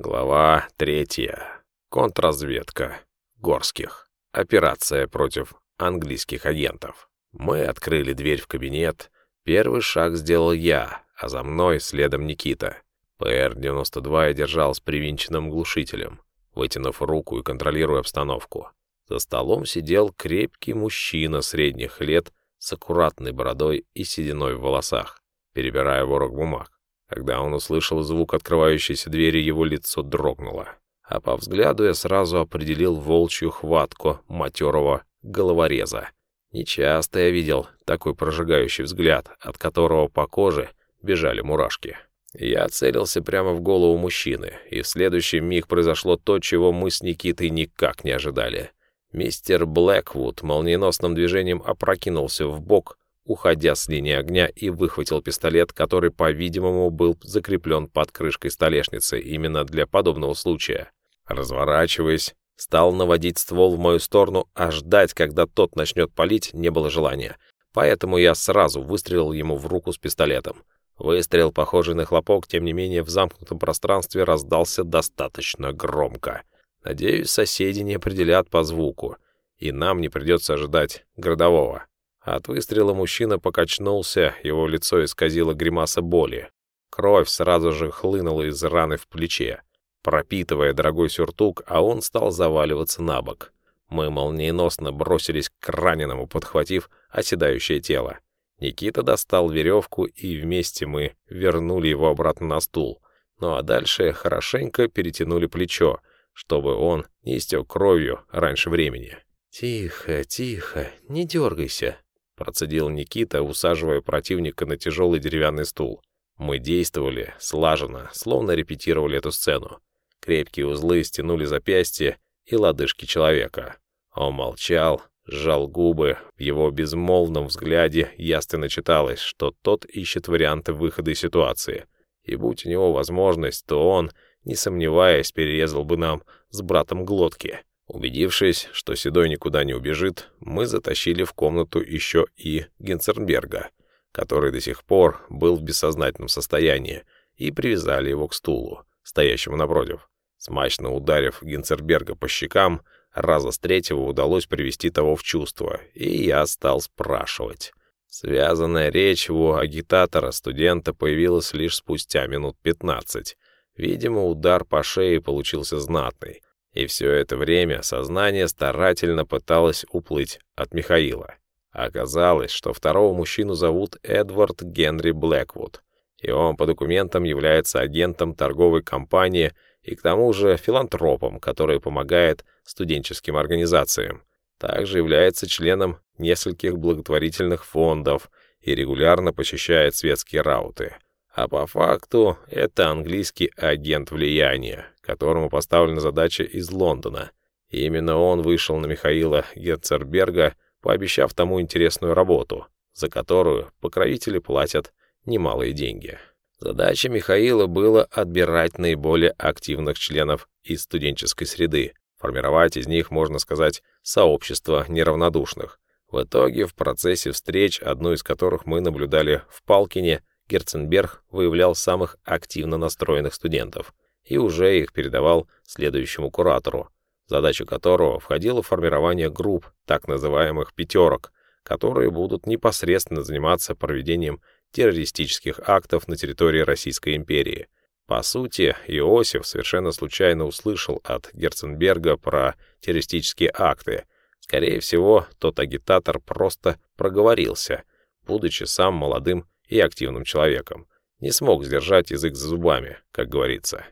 Глава третья. Контрразведка. Горских. Операция против английских агентов. Мы открыли дверь в кабинет. Первый шаг сделал я, а за мной следом Никита. ПР-92 я держал с привинченным глушителем, вытянув руку и контролируя обстановку. За столом сидел крепкий мужчина средних лет с аккуратной бородой и сединой в волосах, перебирая ворог бумаг. Когда он услышал звук открывающейся двери, его лицо дрогнуло. А по взгляду я сразу определил волчью хватку матерого головореза. Нечасто я видел такой прожигающий взгляд, от которого по коже бежали мурашки. Я целился прямо в голову мужчины, и в следующий миг произошло то, чего мы с Никитой никак не ожидали. Мистер Блэквуд молниеносным движением опрокинулся в бок, уходя с линии огня, и выхватил пистолет, который, по-видимому, был закреплен под крышкой столешницы именно для подобного случая. Разворачиваясь, стал наводить ствол в мою сторону, а ждать, когда тот начнет палить, не было желания. Поэтому я сразу выстрелил ему в руку с пистолетом. Выстрел, похожий на хлопок, тем не менее в замкнутом пространстве раздался достаточно громко. Надеюсь, соседи не определят по звуку, и нам не придется ожидать городового. От выстрела мужчина покачнулся, его лицо исказило гримаса боли. Кровь сразу же хлынула из раны в плече, пропитывая дорогой сюртук, а он стал заваливаться на бок. Мы молниеносно бросились к раненому, подхватив оседающее тело. Никита достал веревку, и вместе мы вернули его обратно на стул. Ну а дальше хорошенько перетянули плечо, чтобы он не истек кровью раньше времени. «Тихо, тихо, не дергайся», Процедил Никита, усаживая противника на тяжелый деревянный стул. Мы действовали слаженно, словно репетировали эту сцену. Крепкие узлы стянули запястья и лодыжки человека. Он молчал, сжал губы, в его безмолвном взгляде ясно читалось, что тот ищет варианты выхода из ситуации. И будь у него возможность, то он, не сомневаясь, перерезал бы нам с братом глотки. Убедившись, что Седой никуда не убежит, мы затащили в комнату еще и Генцернберга, который до сих пор был в бессознательном состоянии, и привязали его к стулу, стоящему напротив. Смачно ударив Генцерберга по щекам, раза с третьего удалось привести того в чувство, и я стал спрашивать. Связанная речь у агитатора студента появилась лишь спустя минут пятнадцать. Видимо, удар по шее получился знатный. И все это время сознание старательно пыталось уплыть от Михаила. Оказалось, что второго мужчину зовут Эдвард Генри Блэквуд, и он по документам является агентом торговой компании и к тому же филантропом, который помогает студенческим организациям. Также является членом нескольких благотворительных фондов и регулярно посещает светские рауты. А по факту это английский агент влияния, которому поставлена задача из Лондона. И именно он вышел на Михаила Гетцерберга, пообещав тому интересную работу, за которую покровители платят немалые деньги. Задача Михаила была отбирать наиболее активных членов из студенческой среды, формировать из них, можно сказать, сообщество неравнодушных. В итоге, в процессе встреч, одну из которых мы наблюдали в Палкине, Герценберг выявлял самых активно настроенных студентов – и уже их передавал следующему куратору, задача которого входила в формирование групп, так называемых «пятерок», которые будут непосредственно заниматься проведением террористических актов на территории Российской империи. По сути, Иосиф совершенно случайно услышал от Герценберга про террористические акты. Скорее всего, тот агитатор просто проговорился, будучи сам молодым и активным человеком. Не смог сдержать язык за зубами, как говорится.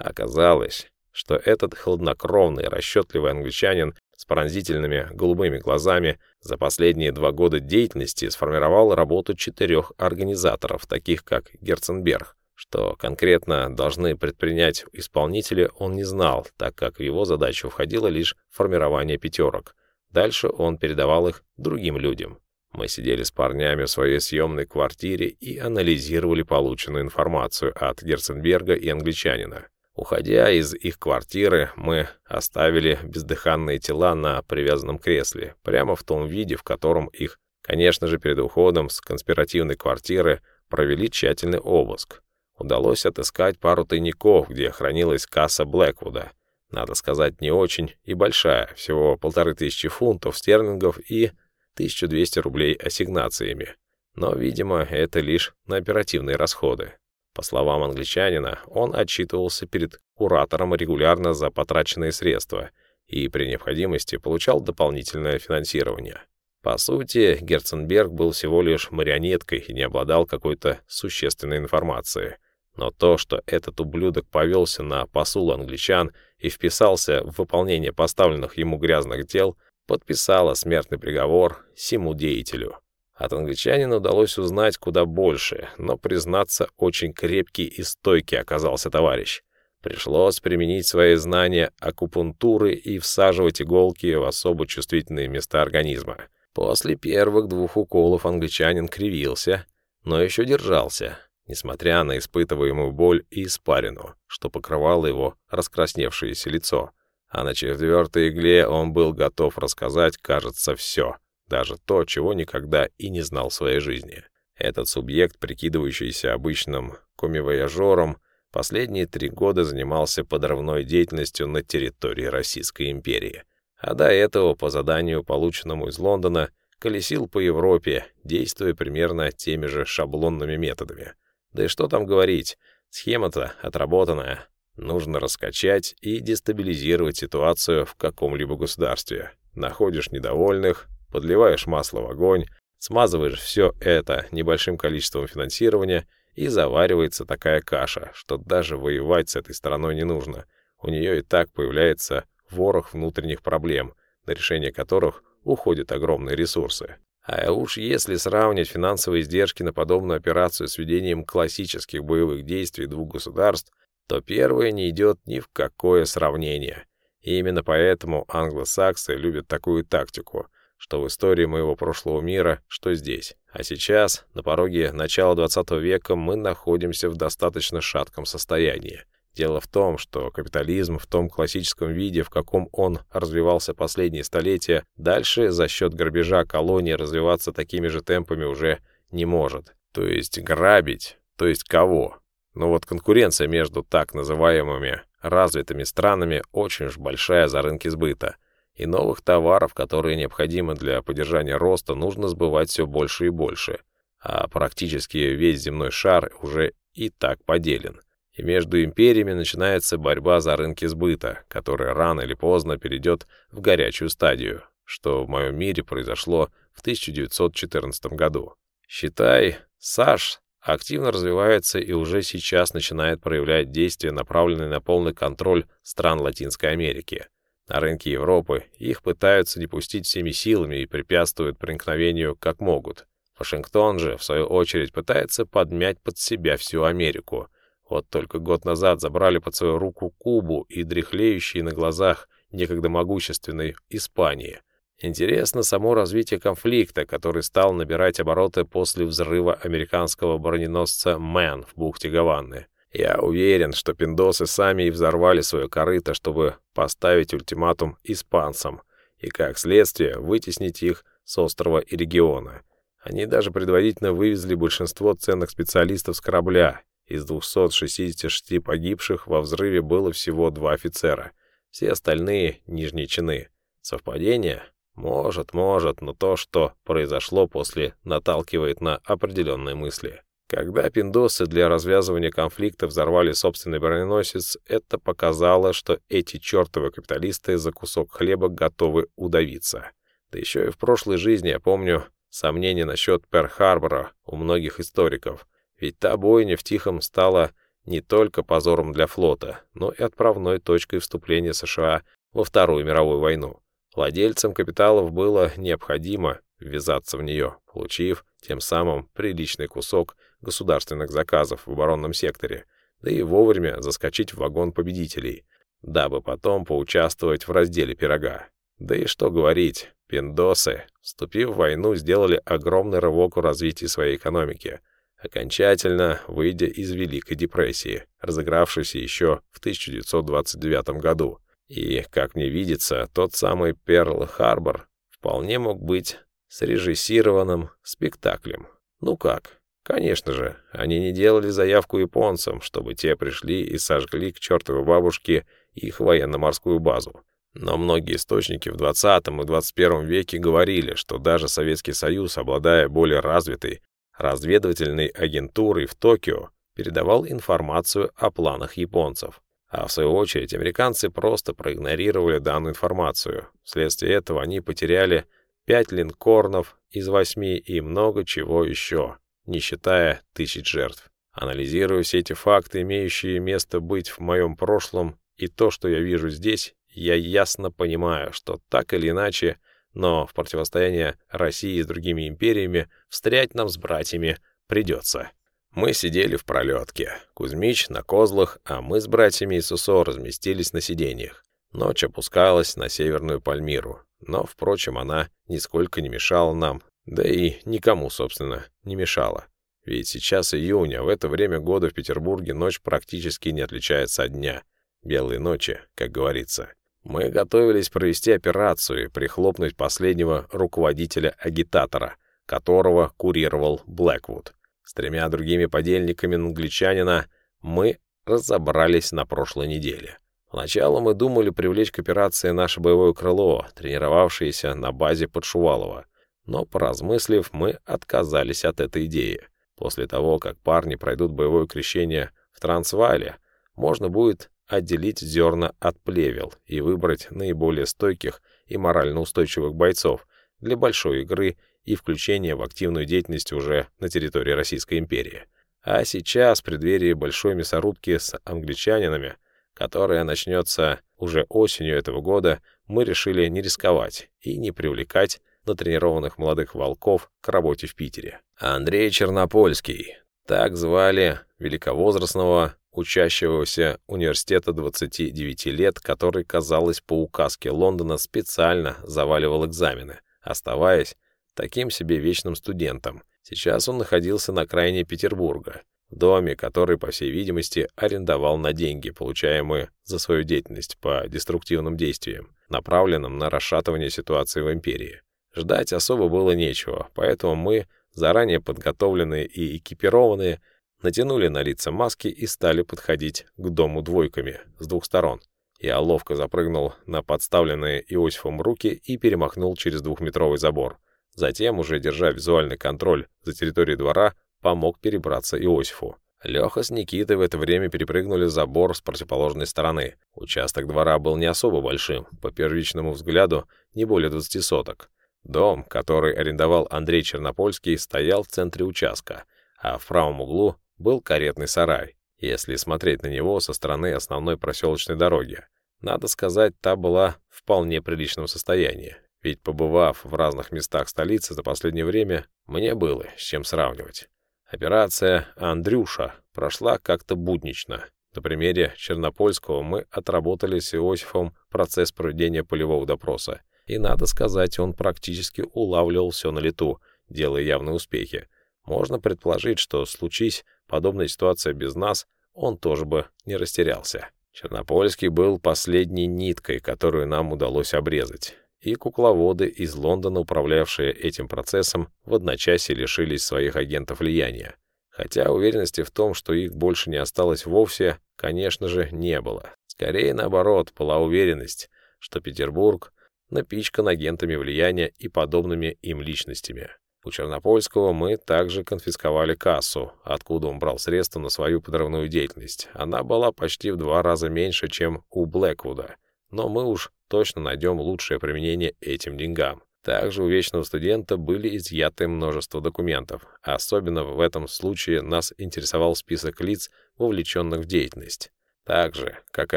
Оказалось, что этот хладнокровный, расчетливый англичанин с пронзительными голубыми глазами за последние два года деятельности сформировал работу четырех организаторов, таких как Герценберг. Что конкретно должны предпринять исполнители, он не знал, так как в его задачу входило лишь формирование пятерок. Дальше он передавал их другим людям. Мы сидели с парнями в своей съемной квартире и анализировали полученную информацию от Герценберга и англичанина. Уходя из их квартиры, мы оставили бездыханные тела на привязанном кресле, прямо в том виде, в котором их, конечно же, перед уходом с конспиративной квартиры провели тщательный обыск. Удалось отыскать пару тайников, где хранилась касса Блэквуда. Надо сказать, не очень и большая, всего полторы тысячи фунтов стерлингов и 1200 рублей ассигнациями. Но, видимо, это лишь на оперативные расходы. По словам англичанина, он отчитывался перед куратором регулярно за потраченные средства и при необходимости получал дополнительное финансирование. По сути, Герценберг был всего лишь марионеткой и не обладал какой-то существенной информацией. Но то, что этот ублюдок повелся на посул англичан и вписался в выполнение поставленных ему грязных дел, подписало смертный приговор всему деятелю. От англичанина удалось узнать куда больше, но, признаться, очень крепкий и стойкий оказался товарищ. Пришлось применить свои знания акупунктуры и всаживать иголки в особо чувствительные места организма. После первых двух уколов англичанин кривился, но еще держался, несмотря на испытываемую боль и испарину, что покрывало его раскрасневшееся лицо. А на четвертой игле он был готов рассказать, кажется, все — даже то, чего никогда и не знал в своей жизни. Этот субъект, прикидывающийся обычным комивояжером, последние три года занимался подрывной деятельностью на территории Российской империи. А до этого, по заданию, полученному из Лондона, колесил по Европе, действуя примерно теми же шаблонными методами. Да и что там говорить, схема-то отработанная. Нужно раскачать и дестабилизировать ситуацию в каком-либо государстве. Находишь недовольных, подливаешь масло в огонь, смазываешь все это небольшим количеством финансирования, и заваривается такая каша, что даже воевать с этой стороной не нужно. У нее и так появляется ворох внутренних проблем, на решение которых уходят огромные ресурсы. А уж если сравнить финансовые издержки на подобную операцию с ведением классических боевых действий двух государств, то первое не идет ни в какое сравнение. И именно поэтому англосаксы любят такую тактику — что в истории моего прошлого мира, что здесь. А сейчас, на пороге начала 20 века, мы находимся в достаточно шатком состоянии. Дело в том, что капитализм в том классическом виде, в каком он развивался последние столетия, дальше за счет грабежа колонии развиваться такими же темпами уже не может. То есть грабить, то есть кого? Но вот конкуренция между так называемыми развитыми странами очень уж большая за рынки сбыта – и новых товаров, которые необходимы для поддержания роста, нужно сбывать все больше и больше, а практически весь земной шар уже и так поделен. И между империями начинается борьба за рынки сбыта, которая рано или поздно перейдет в горячую стадию, что в моем мире произошло в 1914 году. Считай, САШ активно развивается и уже сейчас начинает проявлять действия, направленные на полный контроль стран Латинской Америки – на рынке Европы их пытаются не пустить всеми силами и препятствуют проникновению как могут. Вашингтон же, в свою очередь, пытается подмять под себя всю Америку. Вот только год назад забрали под свою руку Кубу и дряхлеющие на глазах некогда могущественной Испании. Интересно само развитие конфликта, который стал набирать обороты после взрыва американского броненосца «Мэн» в бухте Гаваны. Я уверен, что пиндосы сами и взорвали свое корыто, чтобы поставить ультиматум испанцам и, как следствие, вытеснить их с острова и региона. Они даже предварительно вывезли большинство ценных специалистов с корабля. Из 266 погибших во взрыве было всего два офицера. Все остальные — нижние чины. Совпадение? Может, может, но то, что произошло после, наталкивает на определенные мысли. Когда пиндосы для развязывания конфликта взорвали собственный броненосец, это показало, что эти чертовы капиталисты за кусок хлеба готовы удавиться. Да еще и в прошлой жизни, я помню, сомнения насчет Перл-Харбора у многих историков, ведь та бойня в Тихом стала не только позором для флота, но и отправной точкой вступления США во Вторую мировую войну. Владельцам капиталов было необходимо ввязаться в нее, получив тем самым приличный кусок государственных заказов в оборонном секторе, да и вовремя заскочить в вагон победителей, дабы потом поучаствовать в разделе пирога. Да и что говорить, пиндосы, вступив в войну, сделали огромный рывок в развитии своей экономики, окончательно выйдя из Великой депрессии, разыгравшейся еще в 1929 году. И, как мне видится, тот самый Перл-Харбор вполне мог быть срежиссированным спектаклем. Ну как, Конечно же, они не делали заявку японцам, чтобы те пришли и сожгли к чертовой бабушке их военно-морскую базу. Но многие источники в 20 и 21 веке говорили, что даже Советский Союз, обладая более развитой разведывательной агентурой в Токио, передавал информацию о планах японцев. А в свою очередь американцы просто проигнорировали данную информацию. Вследствие этого они потеряли пять линкорнов из восьми и много чего еще, не считая тысяч жертв. Анализируя все эти факты, имеющие место быть в моем прошлом, и то, что я вижу здесь, я ясно понимаю, что так или иначе, но в противостояние России с другими империями встрять нам с братьями придется. Мы сидели в пролетке. Кузьмич на козлах, а мы с братьями и Сусо разместились на сиденьях. Ночь опускалась на Северную Пальмиру, но, впрочем, она нисколько не мешала нам, да и никому, собственно, не мешала. Ведь сейчас июнь, а в это время года в Петербурге ночь практически не отличается от дня. Белые ночи, как говорится. Мы готовились провести операцию и прихлопнуть последнего руководителя-агитатора, которого курировал Блэквуд. С тремя другими подельниками англичанина мы разобрались на прошлой неделе. Поначалу мы думали привлечь к операции наше боевое крыло, тренировавшееся на базе Подшувалова. Но, поразмыслив, мы отказались от этой идеи. После того, как парни пройдут боевое крещение в Трансвале, можно будет отделить зерна от плевел и выбрать наиболее стойких и морально устойчивых бойцов для большой игры и включения в активную деятельность уже на территории Российской империи. А сейчас, в преддверии большой мясорубки с англичанинами, которая начнется уже осенью этого года, мы решили не рисковать и не привлекать натренированных молодых волков к работе в Питере. Андрей Чернопольский, так звали великовозрастного учащегося университета 29 лет, который, казалось, по указке Лондона специально заваливал экзамены, оставаясь таким себе вечным студентом. Сейчас он находился на окраине Петербурга, в доме, который, по всей видимости, арендовал на деньги, получаемые за свою деятельность по деструктивным действиям, направленным на расшатывание ситуации в империи. Ждать особо было нечего, поэтому мы, заранее подготовленные и экипированные, натянули на лица маски и стали подходить к дому двойками с двух сторон. Я ловко запрыгнул на подставленные Иосифом руки и перемахнул через двухметровый забор. Затем, уже держа визуальный контроль за территорией двора, помог перебраться Иосифу. Леха с Никитой в это время перепрыгнули забор с противоположной стороны. Участок двора был не особо большим, по первичному взгляду не более 20 соток. Дом, который арендовал Андрей Чернопольский, стоял в центре участка, а в правом углу был каретный сарай, если смотреть на него со стороны основной проселочной дороги. Надо сказать, та была в вполне приличном состоянии, ведь побывав в разных местах столицы за последнее время, мне было с чем сравнивать. Операция «Андрюша» прошла как-то буднично. На примере Чернопольского мы отработали с Иосифом процесс проведения полевого допроса. И, надо сказать, он практически улавливал все на лету, делая явные успехи. Можно предположить, что, случись подобная ситуация без нас, он тоже бы не растерялся. Чернопольский был последней ниткой, которую нам удалось обрезать и кукловоды из Лондона, управлявшие этим процессом, в одночасье лишились своих агентов влияния. Хотя уверенности в том, что их больше не осталось вовсе, конечно же, не было. Скорее наоборот, была уверенность, что Петербург напичкан агентами влияния и подобными им личностями. У Чернопольского мы также конфисковали кассу, откуда он брал средства на свою подрывную деятельность. Она была почти в два раза меньше, чем у Блэквуда. Но мы уж точно найдем лучшее применение этим деньгам. Также у вечного студента были изъяты множество документов. Особенно в этом случае нас интересовал список лиц, вовлеченных в деятельность. Так же, как и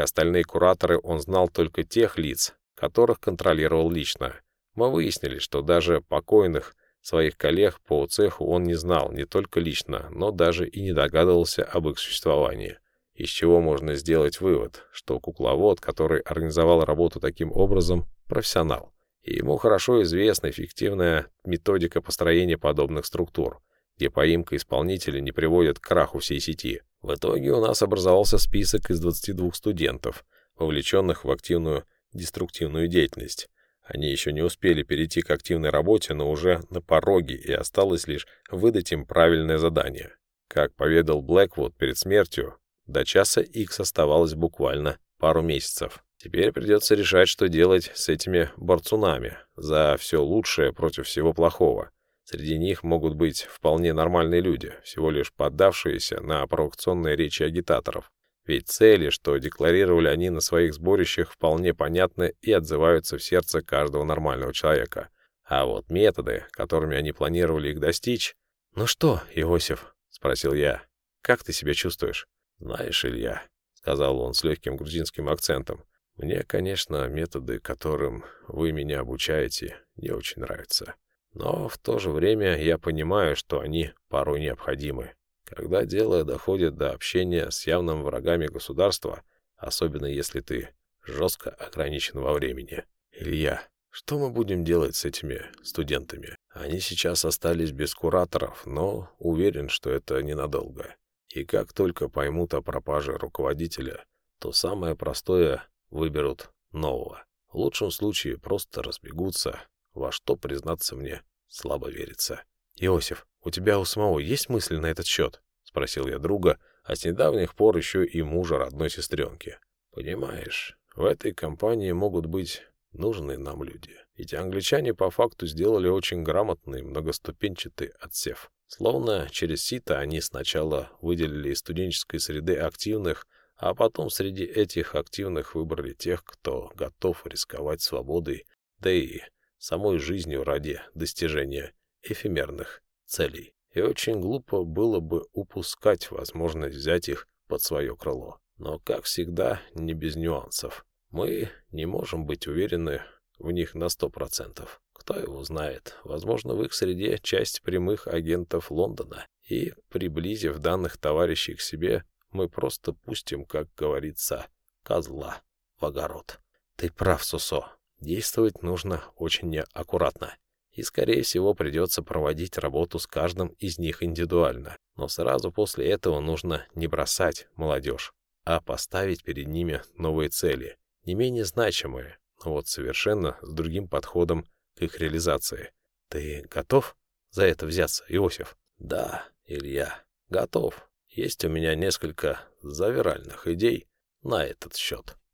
остальные кураторы, он знал только тех лиц, которых контролировал лично. Мы выяснили, что даже покойных своих коллег по цеху он не знал не только лично, но даже и не догадывался об их существовании. Из чего можно сделать вывод, что кукловод, который организовал работу таким образом, профессионал. И ему хорошо известна эффективная методика построения подобных структур, где поимка исполнителя не приводит к краху всей сети. В итоге у нас образовался список из 22 студентов, вовлеченных в активную деструктивную деятельность. Они еще не успели перейти к активной работе, но уже на пороге, и осталось лишь выдать им правильное задание. Как поведал Блэквуд перед смертью, до часа X оставалось буквально пару месяцев. Теперь придется решать, что делать с этими борцунами за все лучшее против всего плохого. Среди них могут быть вполне нормальные люди, всего лишь поддавшиеся на провокационные речи агитаторов. Ведь цели, что декларировали они на своих сборищах, вполне понятны и отзываются в сердце каждого нормального человека. А вот методы, которыми они планировали их достичь... «Ну что, Иосиф?» — спросил я. «Как ты себя чувствуешь?» «Знаешь, Илья», — сказал он с легким грузинским акцентом, «мне, конечно, методы, которым вы меня обучаете, не очень нравятся. Но в то же время я понимаю, что они порой необходимы. Когда дело доходит до общения с явным врагами государства, особенно если ты жестко ограничен во времени. Илья, что мы будем делать с этими студентами? Они сейчас остались без кураторов, но уверен, что это ненадолго. И как только поймут о пропаже руководителя, то самое простое выберут нового. В лучшем случае просто разбегутся, во что, признаться мне, слабо верится. Иосиф, у тебя у самого есть мысли на этот счет? Спросил я друга, а с недавних пор еще и мужа родной сестренки. Понимаешь, в этой компании могут быть нужные нам люди. Ведь англичане по факту сделали очень грамотный многоступенчатый отсев. Словно через сито они сначала выделили из студенческой среды активных, а потом среди этих активных выбрали тех, кто готов рисковать свободой, да и самой жизнью ради достижения эфемерных целей. И очень глупо было бы упускать возможность взять их под свое крыло. Но, как всегда, не без нюансов. Мы не можем быть уверены в них на сто процентов. Кто его знает, возможно, в их среде часть прямых агентов Лондона. И, приблизив данных товарищей к себе, мы просто пустим, как говорится, козла в огород. Ты прав, Сусо. Действовать нужно очень неаккуратно и, скорее всего, придется проводить работу с каждым из них индивидуально. Но сразу после этого нужно не бросать молодежь, а поставить перед ними новые цели, не менее значимые, но вот совершенно с другим подходом к их реализации. Ты готов за это взяться, Иосиф? Да, Илья, готов. Есть у меня несколько завиральных идей на этот счет.